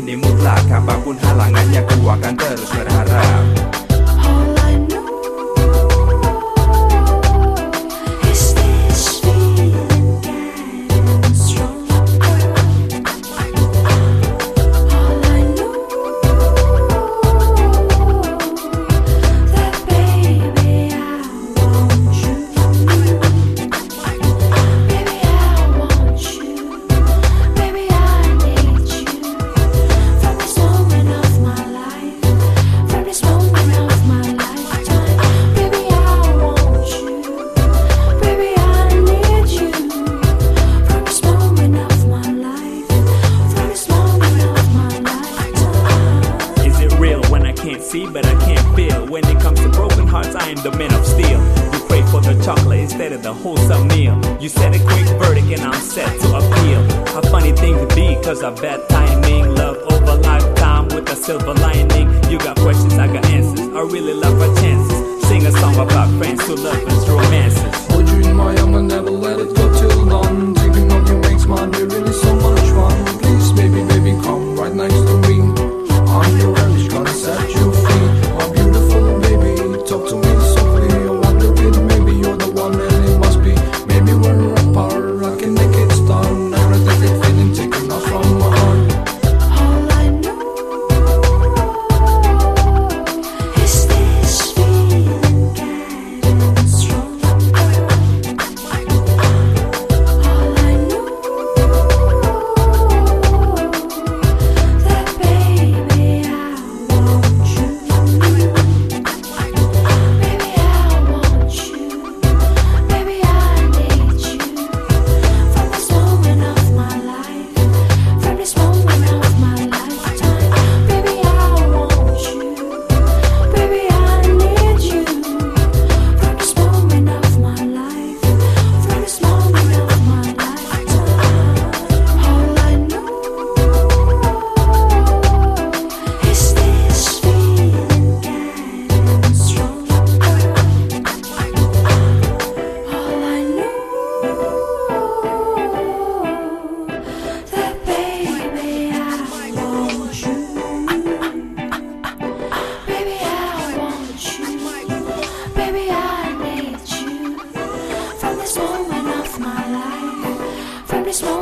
Ini mutlak. Apa pun halangannya Ku akan terus berharap the men of steel. You pray for the chocolate instead of the wholesome meal. You set a quick verdict and I'm set to appeal. A funny thing to be, cause of bad timing. Love over lifetime with a silver lining. You got questions, I got answers. I really love our chances. Sing a song about friends who love us romances. Hold you in my arms and never let it go till dawn. Thinking of you makes my day really so much mismo